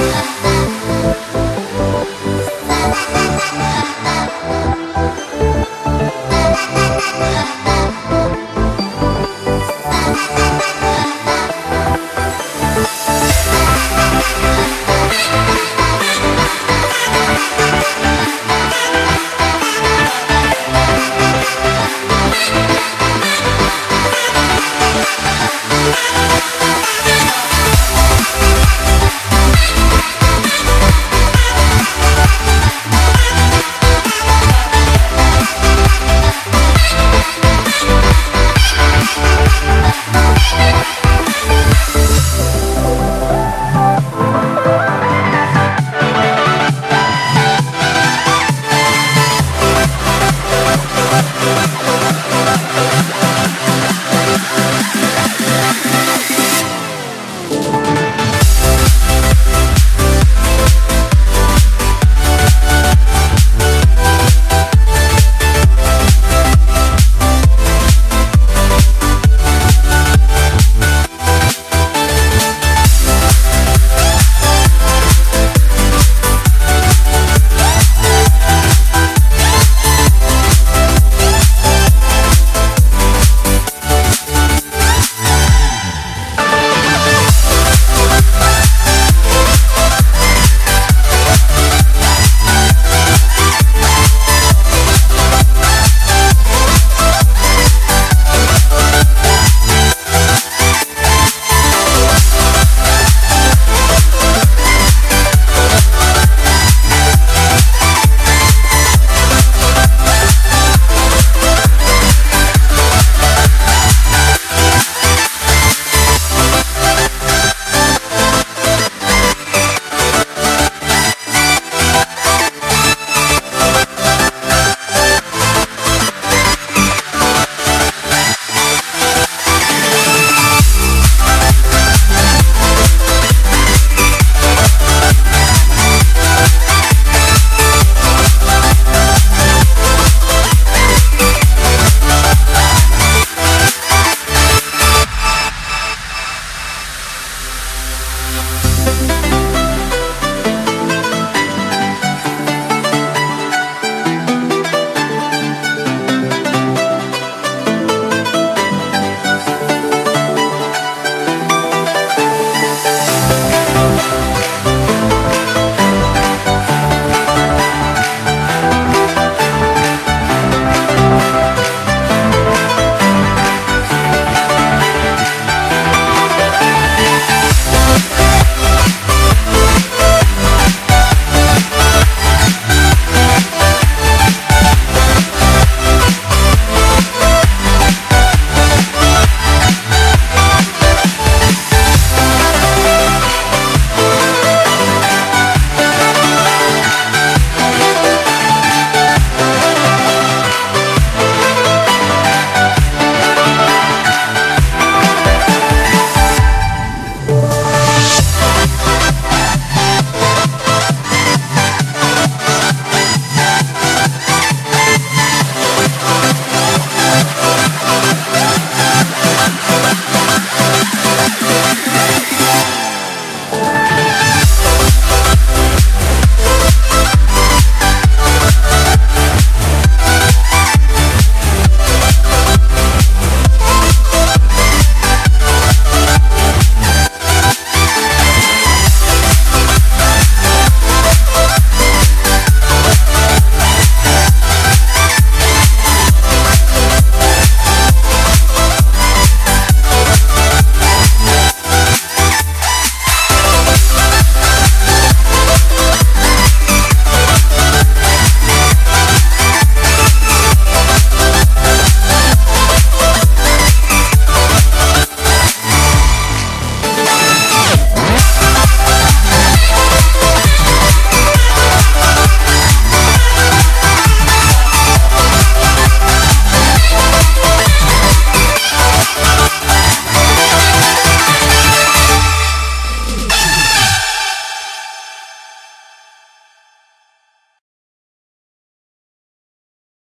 Yeah.